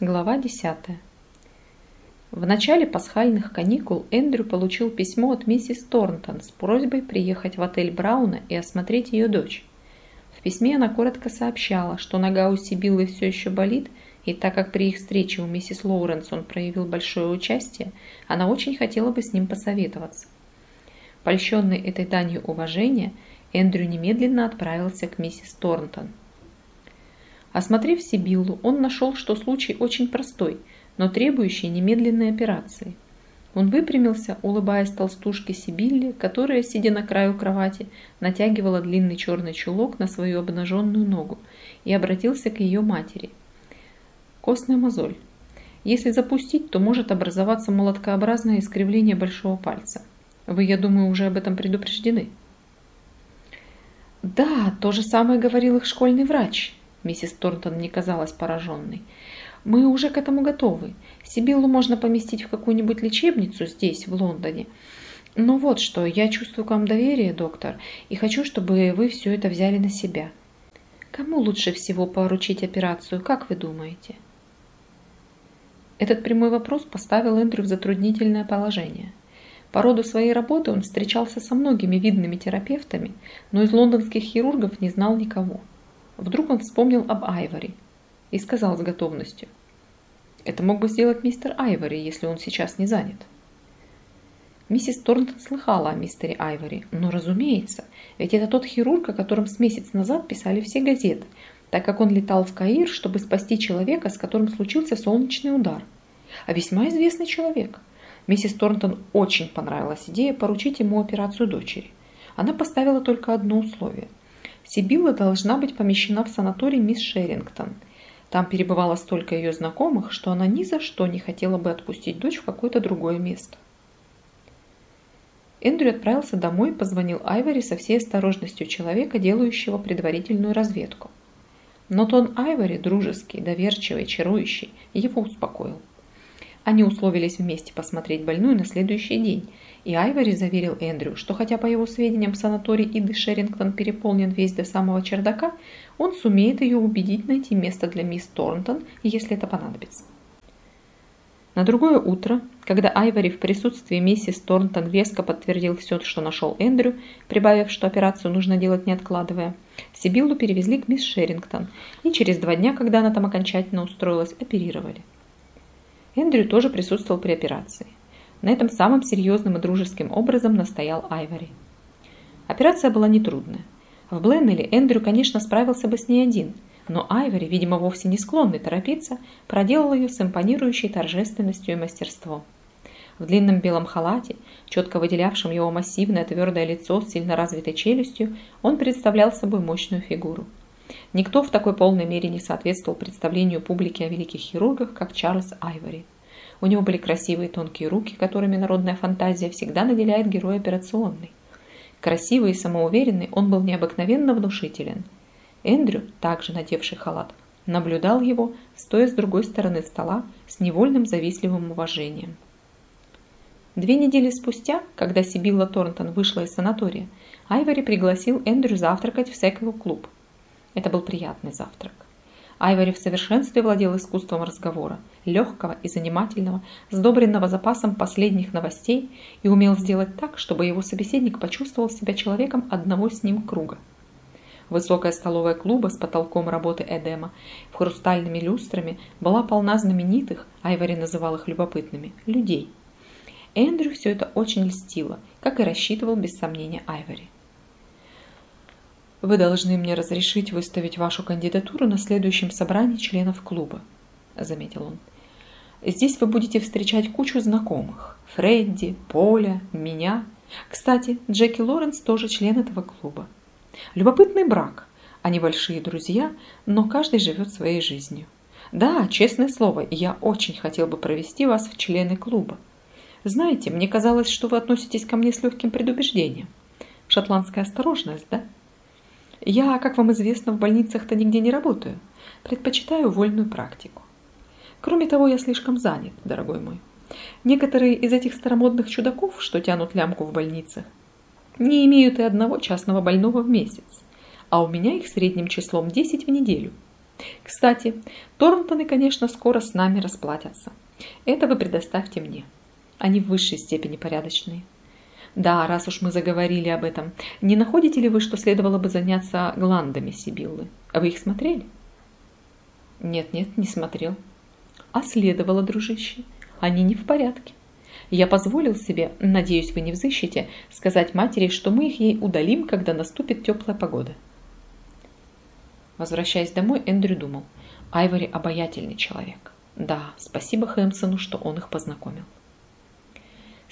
Глава 10. В начале пасхальных каникул Эндрю получил письмо от миссис Торнтон с просьбой приехать в отель Брауна и осмотреть ее дочь. В письме она коротко сообщала, что нога у Сибиллы все еще болит, и так как при их встрече у миссис Лоуренс он проявил большое участие, она очень хотела бы с ним посоветоваться. Польщенный этой данью уважения, Эндрю немедленно отправился к миссис Торнтон. Осмотрев Сибиллу, он нашел, что случай очень простой, но требующий немедленной операции. Он выпрямился, улыбаясь толстушке Сибилле, которая, сидя на краю кровати, натягивала длинный черный чулок на свою обнаженную ногу, и обратился к ее матери. Костная мозоль. Если запустить, то может образоваться молоткообразное искривление большого пальца. Вы, я думаю, уже об этом предупреждены. Да, то же самое говорил их школьный врач, Миссис Торнтон не казалась пораженной. «Мы уже к этому готовы. Сибиллу можно поместить в какую-нибудь лечебницу здесь, в Лондоне. Но вот что, я чувствую к вам доверие, доктор, и хочу, чтобы вы все это взяли на себя. Кому лучше всего поручить операцию, как вы думаете?» Этот прямой вопрос поставил Эндрю в затруднительное положение. По роду своей работы он встречался со многими видными терапевтами, но из лондонских хирургов не знал никого. Вдруг он вспомнил об Айвори и сказал с готовностью. Это мог бы сделать мистер Айвори, если он сейчас не занят. Миссис Торнтон слыхала о мистере Айвори, но разумеется, ведь это тот хирург, о котором с месяц назад писали все газеты, так как он летал в Каир, чтобы спасти человека, с которым случился солнечный удар. А весьма известный человек. Миссис Торнтон очень понравилась идея поручить ему операцию дочери. Она поставила только одно условие – Сибилла должна быть помещена в санаторий мисс Шерингтон. Там перебывало столько ее знакомых, что она ни за что не хотела бы отпустить дочь в какое-то другое место. Эндрю отправился домой и позвонил Айвори со всей осторожностью человека, делающего предварительную разведку. Но тон Айвори, дружеский, доверчивый, чарующий, его успокоил. Они условились вместе посмотреть больную на следующий день – и Айвори заверил Эндрю, что хотя по его сведениям санаторий Иды Шерингтон переполнен весь до самого чердака, он сумеет ее убедить найти место для мисс Торнтон, если это понадобится. На другое утро, когда Айвори в присутствии миссис Торнтон веско подтвердил все, что нашел Эндрю, прибавив, что операцию нужно делать не откладывая, Сибиллу перевезли к мисс Шерингтон, и через два дня, когда она там окончательно устроилась, оперировали. Эндрю тоже присутствовал при операции. На этом самым серьезным и дружеским образом настоял Айвори. Операция была нетрудная. В Бленнеле Эндрю, конечно, справился бы с ней один, но Айвори, видимо, вовсе не склонный торопиться, проделал ее с импонирующей торжественностью и мастерством. В длинном белом халате, четко выделявшем его массивное твердое лицо с сильно развитой челюстью, он представлял собой мощную фигуру. Никто в такой полной мере не соответствовал представлению публики о великих хирургах, как Чарльз Айвори. У него были красивые тонкие руки, которыми народная фантазия всегда наделяет героя операционной. Красивый и самоуверенный, он был необыкновенно внушителен. Эндрю, также надевший халат, наблюдал его, стоя с другой стороны стола, с невольным завистливым уважением. Две недели спустя, когда Сибилла Торнтон вышла из санатория, Айвори пригласил Эндрю завтракать в Секвилл-клуб. Это был приятный завтрак. Айвори в совершенстве владел искусством разговора, легкого и занимательного, сдобренного запасом последних новостей и умел сделать так, чтобы его собеседник почувствовал себя человеком одного с ним круга. Высокая столовая клуба с потолком работы Эдема, в хрустальными люстрами, была полна знаменитых, Айвори называл их любопытными, людей. Эндрю все это очень льстило, как и рассчитывал без сомнения Айвори. Вы должны мне разрешить выставить вашу кандидатуру на следующем собрании членов клуба, заметил он. Здесь вы будете встречать кучу знакомых. Фредди, Поля, меня. Кстати, Джеки Лоренс тоже член этого клуба. Любопытный брак. Они большие друзья, но каждый живет своей жизнью. Да, честное слово, я очень хотел бы провести вас в члены клуба. Знаете, мне казалось, что вы относитесь ко мне с легким предубеждением. Шотландская осторожность, да? Я, как вам известно, в больницах-то нигде не работаю. Предпочитаю вольную практику. Кроме того, я слишком занят, дорогой мой. Некоторые из этих старомодных чудаков, что тянут лямку в больницах, не имеют и одного частного больного в месяц, а у меня их средним числом 10 в неделю. Кстати, Торнтоны, конечно, скоро с нами расплатятся. Это вы предоставьте мне. Они в высшей степени порядочные. Да, раз уж мы заговорили об этом, не находите ли вы, что следовало бы заняться гландами Сибиллы? А вы их смотрели? Нет, нет, не смотрел. А следовало, дружище. Они не в порядке. Я позволил себе, надеюсь, вы не взыщете, сказать матери, что мы их ей удалим, когда наступит теплая погода. Возвращаясь домой, Эндрю думал. Айвори обаятельный человек. Да, спасибо Хэмсону, что он их познакомил.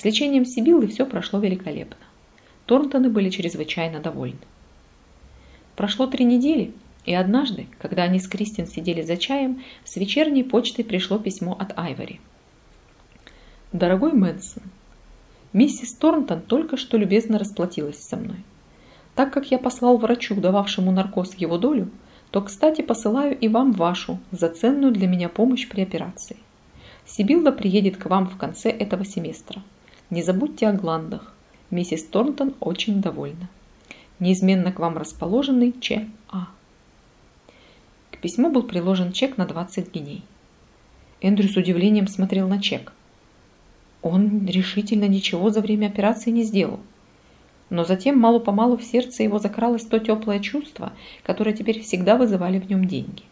С лечением Сибиллы все прошло великолепно. Торнтоны были чрезвычайно довольны. Прошло три недели, и однажды, когда они с Кристин сидели за чаем, с вечерней почтой пришло письмо от Айвори. «Дорогой Мэнсон, миссис Торнтон только что любезно расплатилась со мной. Так как я послал врачу, дававшему наркоз его долю, то, кстати, посылаю и вам вашу за ценную для меня помощь при операции. Сибилла приедет к вам в конце этого семестра. Не забудьте о гландах. Миссис Торнтон очень довольна. Неизменно к вам расположенный Ч. А. К письму был приложен чек на 20 геней. Эндрю с удивлением смотрел на чек. Он решительно ничего за время операции не сделал. Но затем мало-помалу в сердце его закралось то теплое чувство, которое теперь всегда вызывали в нем деньги.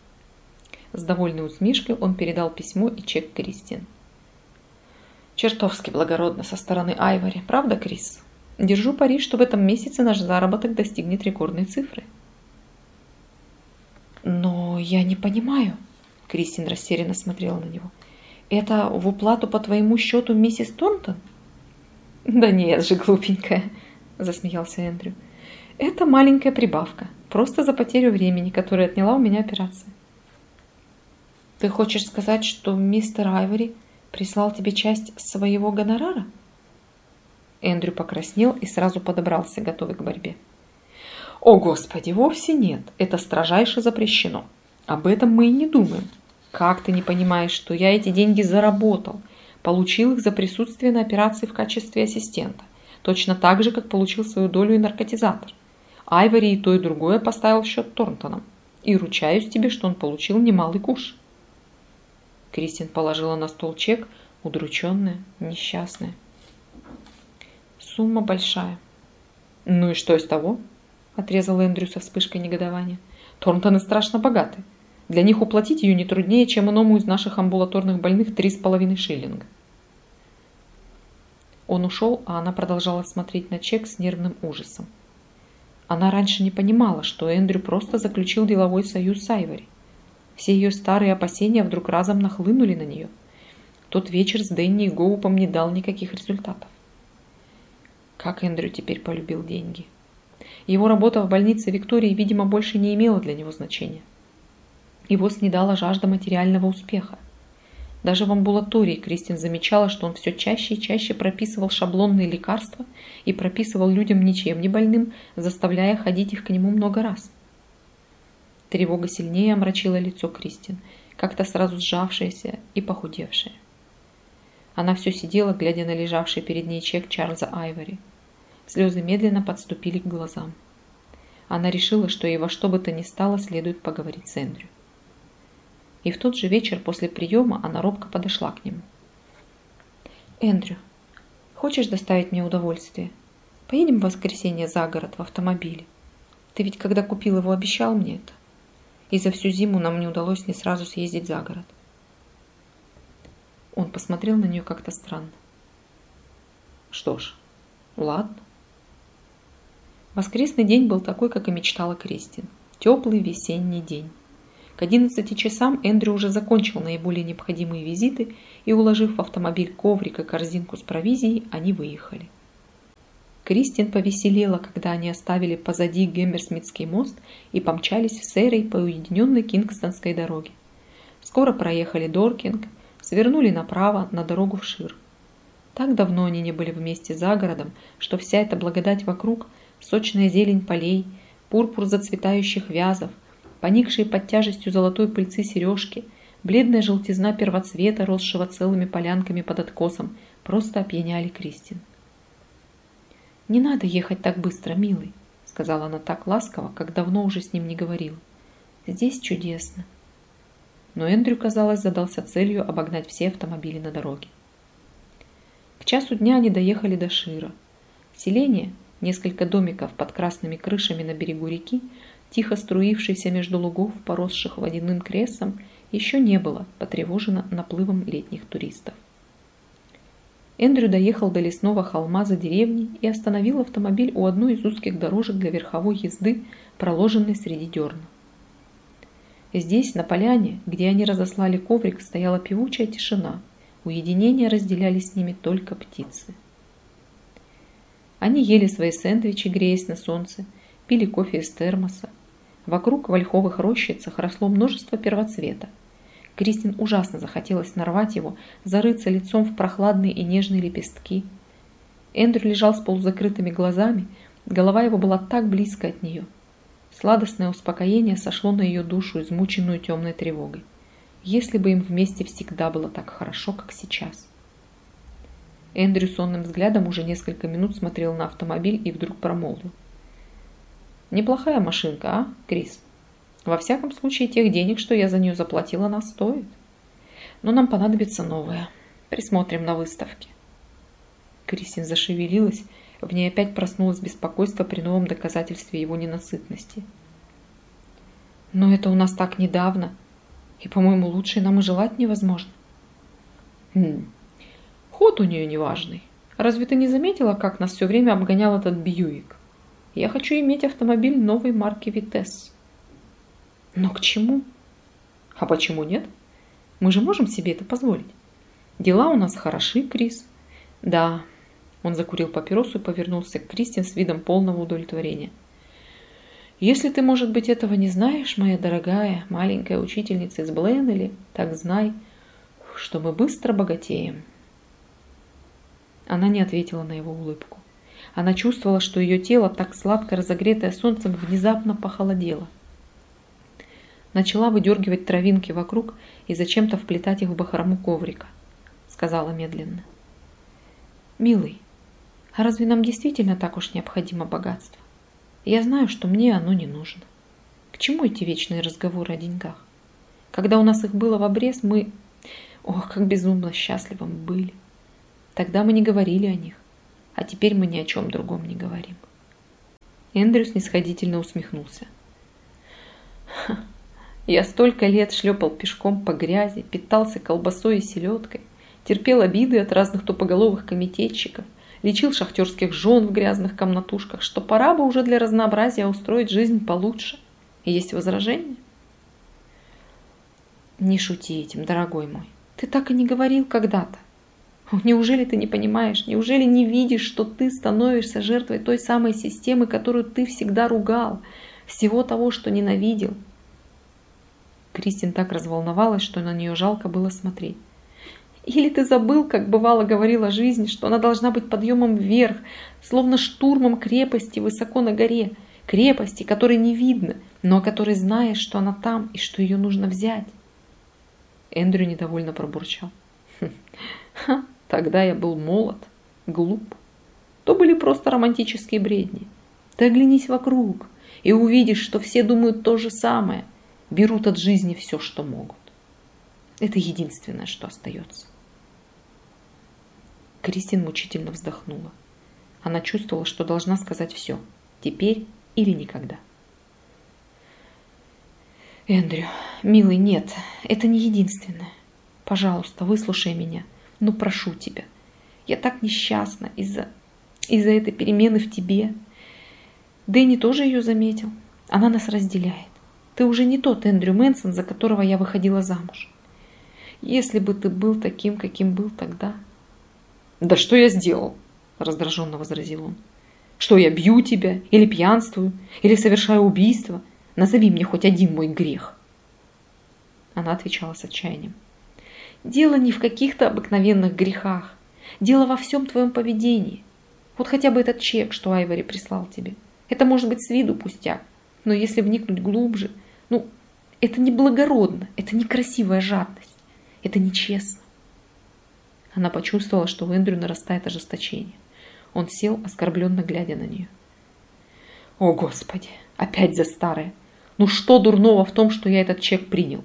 С довольной усмешкой он передал письмо и чек Кристин. Чертовски благородно со стороны Айвори, правда, Крис? Держу пари, что в этом месяце наш заработок достигнет рекордной цифры. Но я не понимаю, Кристин растерянно смотрела на него. Это в уплату по твоему счету миссис Торнтон? Да нет же, глупенькая, засмеялся Эндрю. Это маленькая прибавка, просто за потерю времени, которая отняла у меня операция. Ты хочешь сказать, что мистер Айвори прислал тебе часть своего гонорара? Эндрю покраснел и сразу подобрался, готовый к борьбе. О, Господи, вовсе нет, это строжайше запрещено. Об этом мы и не думаем. Как ты не понимаешь, что я эти деньги заработал, получил их за присутствие на операции в качестве ассистента, точно так же, как получил свою долю и наркотизатор. Айвори и то, и другое поставил в счет Торнтоном. И ручаюсь тебе, что он получил немалый куш. Кристин положила на стол чек, удрученная, несчастная. Сумма большая. Ну и что из того? Отрезал Эндрю со вспышкой негодования. Торнтоны страшно богаты. Для них уплатить ее не труднее, чем иному из наших амбулаторных больных три с половиной шиллинга. Он ушел, а она продолжала смотреть на чек с нервным ужасом. Она раньше не понимала, что Эндрю просто заключил деловой союз с Айвори. Все ее старые опасения вдруг разом нахлынули на нее. Тот вечер с Дэнни и Гоупом не дал никаких результатов. Как Эндрю теперь полюбил деньги. Его работа в больнице Виктории, видимо, больше не имела для него значения. Его снедала жажда материального успеха. Даже в амбулатории Кристин замечала, что он все чаще и чаще прописывал шаблонные лекарства и прописывал людям ничем не больным, заставляя ходить их к нему много раз. Тревога сильнее омрачила лицо Кристин, как-то сразу сжавшееся и похудевшее. Она все сидела, глядя на лежавший перед ней чек Чарльза Айвори. Слезы медленно подступили к глазам. Она решила, что ей во что бы то ни стало следует поговорить с Эндрю. И в тот же вечер после приема она робко подошла к нему. «Эндрю, хочешь доставить мне удовольствие? Поедем в воскресенье за город в автомобиле. Ты ведь когда купил его, обещал мне это и за всю зиму нам не удалось не сразу съездить за город. Он посмотрел на нее как-то странно. Что ж, ладно. Воскресный день был такой, как и мечтала Кристин. Теплый весенний день. К 11 часам Эндрю уже закончил наиболее необходимые визиты и, уложив в автомобиль коврик и корзинку с провизией, они выехали. Кристин повеселела, когда они оставили позади Геммерсмитский мост и помчались в Сейрой по уединенной Кингстонской дороге. Скоро проехали Доркинг, свернули направо на дорогу в Шир. Так давно они не были вместе за городом, что вся эта благодать вокруг, сочная зелень полей, пурпур зацветающих вязов, поникшие под тяжестью золотой пыльцы сережки, бледная желтизна первоцвета, росшего целыми полянками под откосом, просто опьяняли Кристин. «Не надо ехать так быстро, милый», — сказала она так ласково, как давно уже с ним не говорила. «Здесь чудесно. но Эндрю, казалось, задался целью обогнать все автомобили на дороге. К часу дня они доехали до Шира. Селение, несколько домиков под красными крышами на берегу реки, тихо струившееся между лугов, поросших водяным кресом, еще не было потревожено наплывом летних туристов. Эндрю доехал до лесного холма за деревней и остановил автомобиль у одной из узких дорожек для верховой езды, проложенной среди дерна. Здесь, на поляне, где они разослали коврик, стояла певучая тишина. Уединение разделяли с ними только птицы. Они ели свои сэндвичи, греясь на солнце, пили кофе из термоса. Вокруг в ольховых рощицах росло множество первоцвета. Кристин ужасно захотелось нарвать его, зарыться лицом в прохладные и нежные лепестки. Эндрю лежал с полузакрытыми глазами, голова его была так близко от нее – Сладостное успокоение сошло на ее душу, измученную темной тревогой. Если бы им вместе всегда было так хорошо, как сейчас. Эндрю сонным взглядом уже несколько минут смотрел на автомобиль и вдруг промолвил. «Неплохая машинка, а, Крис? Во всяком случае, тех денег, что я за нее заплатила, она стоит. Но нам понадобится новая. Присмотрим на выставке». Кристин зашевелилась, в ней опять проснулось беспокойство при новом доказательстве его ненасытности. «Но это у нас так недавно, и, по-моему, лучше нам и желать невозможно». «Хм, ход у нее неважный. Разве ты не заметила, как нас все время обгонял этот Бьюик? Я хочу иметь автомобиль новой марки Витес». «Но к чему?» «А почему нет? Мы же можем себе это позволить. Дела у нас хороши, Крис». «Да, он закурил папиросу и повернулся к Кристин с видом полного удовлетворения. «Если ты, может быть, этого не знаешь, моя дорогая маленькая учительница из Бленнелли, так знай, что мы быстро богатеем». Она не ответила на его улыбку. Она чувствовала, что ее тело, так сладко разогретое солнцем, внезапно похолодело. Начала выдергивать травинки вокруг и зачем-то вплетать их в бахрому коврика, сказала медленно. «Милый, а разве нам действительно так уж необходимо богатство? Я знаю, что мне оно не нужно. К чему эти вечные разговоры о деньгах? Когда у нас их было в обрез, мы... Ох, как безумно счастливы мы были. Тогда мы не говорили о них, а теперь мы ни о чем другом не говорим. Эндрю снисходительно усмехнулся. Я столько лет шлепал пешком по грязи, питался колбасой и селедкой, терпел обиды от разных тупоголовых комитетчиков, лечил шахтерских жен в грязных комнатушках, что пора бы уже для разнообразия устроить жизнь получше. Есть возражения? Не шути этим, дорогой мой. Ты так и не говорил когда-то. Неужели ты не понимаешь, неужели не видишь, что ты становишься жертвой той самой системы, которую ты всегда ругал, всего того, что ненавидел? Кристин так разволновалась, что на нее жалко было смотреть. Или ты забыл, как бывало говорила жизнь, что она должна быть подъемом вверх, словно штурмом крепости высоко на горе, крепости, которой не видно, но о которой знаешь, что она там и что ее нужно взять. Эндрю недовольно пробурчал. «Хм, ха, тогда я был молод, глуп. То были просто романтические бредни. Ты оглянись вокруг и увидишь, что все думают то же самое, берут от жизни все, что могут. Это единственное, что остается. Кристин мучительно вздохнула. Она чувствовала, что должна сказать все. Теперь или никогда. Эндрю, милый, нет, это не единственное. Пожалуйста, выслушай меня. Ну, прошу тебя. Я так несчастна из-за из-за этой перемены в тебе. Дэнни тоже ее заметил. Она нас разделяет. Ты уже не тот Эндрю Мэнсон, за которого я выходила замуж. Если бы ты был таким, каким был тогда, «Да что я сделал?» – раздраженно возразил он. «Что я бью тебя? Или пьянствую? Или совершаю убийство? Назови мне хоть один мой грех!» Она отвечала с отчаянием. «Дело не в каких-то обыкновенных грехах. Дело во всем твоем поведении. Вот хотя бы этот чек, что Айвори прислал тебе. Это может быть с виду пустяк, но если вникнуть глубже, ну, это не благородно, это некрасивая жадность, это нечестно. Она почувствовала, что у Эндрю нарастает ожесточение. Он сел, оскорбленно глядя на нее. «О, Господи! Опять за старое! Ну что дурного в том, что я этот чек принял?»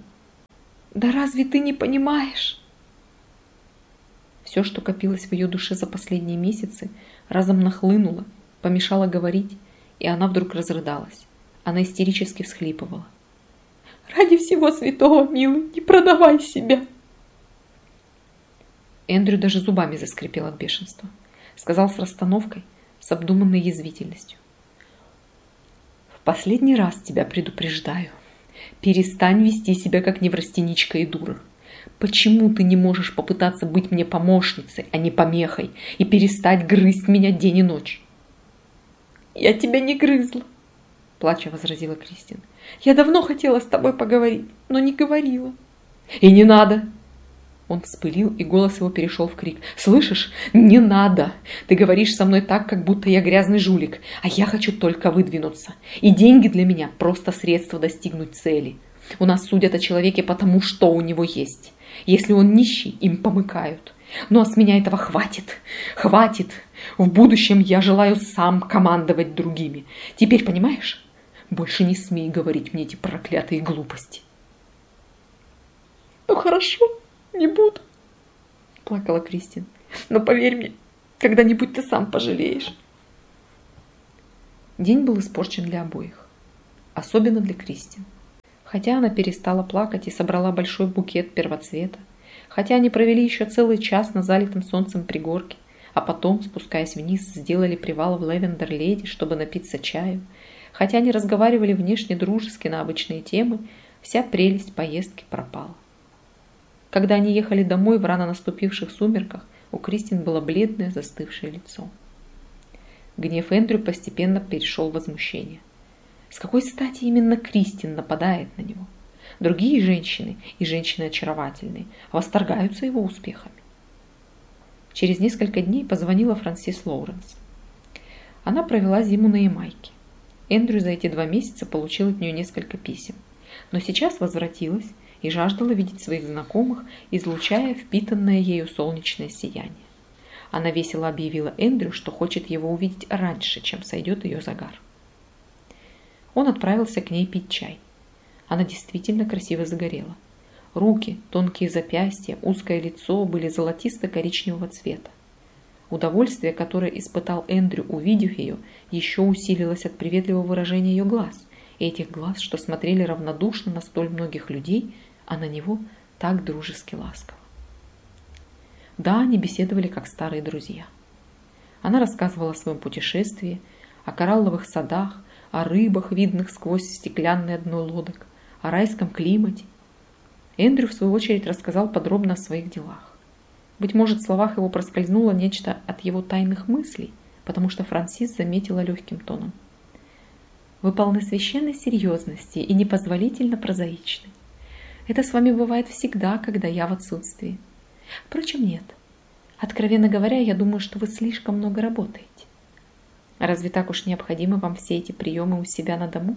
Да разве ты не понимаешь? Все, что копилось в ее душе за последние месяцы, разом нахлынуло, помешало говорить, и она вдруг разрыдалась. Она истерически всхлипывала. «Ради всего святого, милый, не продавай себя!» Эндрю даже зубами заскрипел от бешенства. Сказал с расстановкой, с обдуманной язвительностью. «В последний раз тебя предупреждаю. Перестань вести себя, как неврастеничка и дура. Почему ты не можешь попытаться быть мне помощницей, а не помехой, и перестать грызть меня день и ночь?» «Я тебя не грызла», – плача возразила Кристин. «Я давно хотела с тобой поговорить, но не говорила». «И не надо!» Он вспылил, и голос его перешел в крик. «Слышишь? Не надо! Ты говоришь со мной так, как будто я грязный жулик, а я хочу только выдвинуться. И деньги для меня – просто средство достигнуть цели. У нас судят о человеке потому, что у него есть. Если он нищий, им помыкают. Ну а с меня этого хватит. Хватит. В будущем я желаю сам командовать другими. Теперь понимаешь? Больше не смей говорить мне эти проклятые глупости. Ну хорошо, не буду, плакала Кристин. Но поверь мне, когда-нибудь ты сам пожалеешь. День был испорчен для обоих, особенно для Кристин. Хотя она перестала плакать и собрала большой букет первоцвета, хотя они провели еще целый час на залитом солнцем пригорке, а потом, спускаясь вниз, сделали привал в Левендер-Леди, чтобы напиться чаю, хотя они разговаривали внешне дружески на обычные темы, вся прелесть поездки пропала. Когда они ехали домой в рано наступивших сумерках, у Кристин было бледное застывшее лицо. Гнев Эндрю постепенно перешел в возмущение – с какой стати именно Кристин нападает на него? Другие женщины, и женщины очаровательные, восторгаются его успехами. Через несколько дней позвонила Франсис Лоуренс. Она провела зиму на Ямайке. Эндрю за эти два месяца получил от нее несколько писем, но сейчас возвратилась и жаждала видеть своих знакомых, излучая впитанное ею солнечное сияние. Она весело объявила Эндрю, что хочет его увидеть раньше, чем сойдет ее загар. Он отправился к ней пить чай. Она действительно красиво загорела. Руки, тонкие запястья, узкое лицо были золотисто-коричневого цвета. Удовольствие, которое испытал Эндрю, увидев ее, еще усилилось от приветливого выражения ее глаз, этих глаз, что смотрели равнодушно на столь многих людей, а на него так дружески ласково. Да, они беседовали как старые друзья. Она рассказывала о своем путешествии, о коралловых садах, о рыбах, видных сквозь стеклянное дно лодок, о райском климате. Эндрю, в свою очередь, рассказал подробно о своих делах. Быть может, в словах его проскользнуло нечто от его тайных мыслей, потому что Франсис заметила легким тоном. «Вы полны священной серьезности и непозволительно прозаичны. Это с вами бывает всегда, когда я в отсутствии. Впрочем, нет. Откровенно говоря, я думаю, что вы слишком много работаете. Разве так уж необходимы вам все эти приемы у себя на дому?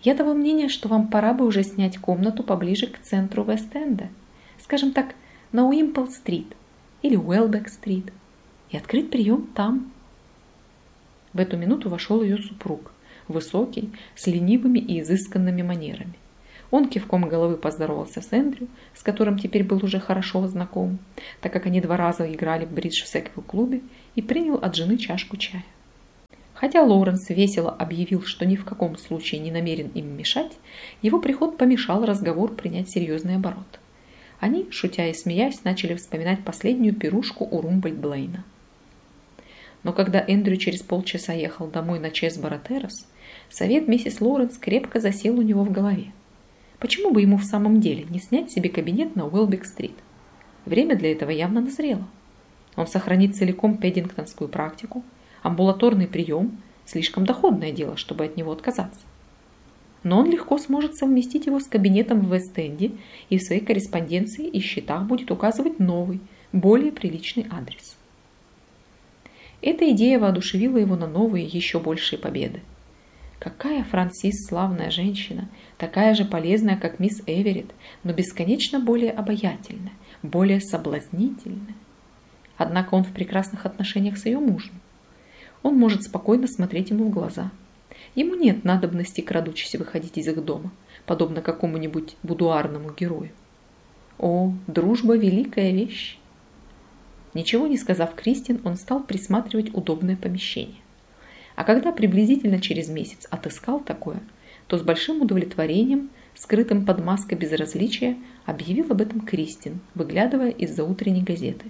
Я того мнения, что вам пора бы уже снять комнату поближе к центру Вест-Энда, скажем так, на Уимпл-стрит или Уэлбек-стрит, и открыть прием там. В эту минуту вошел ее супруг, высокий, с ленивыми и изысканными манерами. Он кивком головы поздоровался с Эндрю, с которым теперь был уже хорошо знаком, так как они два раза играли в бридж в Секвилл-клубе, и принял от жены чашку чая. Хотя Лоуренс весело объявил, что ни в каком случае не намерен им мешать, его приход помешал разговор принять серьезный оборот. Они, шутя и смеясь, начали вспоминать последнюю пирушку у Румбольд-Блейна. Но когда Эндрю через полчаса ехал домой на Чесборо Террас, совет миссис Лоуренс крепко засел у него в голове. Почему бы ему в самом деле не снять себе кабинет на Уэлбек-стрит? Время для этого явно назрело. Он сохранит целиком педингтонскую практику – Амбулаторный прием – слишком доходное дело, чтобы от него отказаться. Но он легко сможет совместить его с кабинетом в Вест-Энде и в своей корреспонденции и счетах будет указывать новый, более приличный адрес. Эта идея воодушевила его на новые, еще большие победы. Какая Франсис славная женщина, такая же полезная, как мисс Эверетт, но бесконечно более обаятельная, более соблазнительная. Однако он в прекрасных отношениях с ее мужем. Он может спокойно смотреть ему в глаза. Ему нет надобности, крадучись, выходить из их дома, подобно какому-нибудь будуарному герою. О, дружба – великая вещь! Ничего не сказав Кристин, он стал присматривать удобное помещение. А когда приблизительно через месяц отыскал такое, то с большим удовлетворением, скрытым под маской безразличия, объявил об этом Кристин, выглядывая из-за утренней газеты.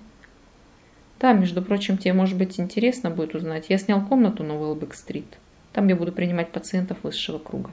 Там, между прочим, тебе, может быть, интересно будет узнать. Я снял комнату на Уэлбек-стрит. Там я буду принимать пациентов высшего круга.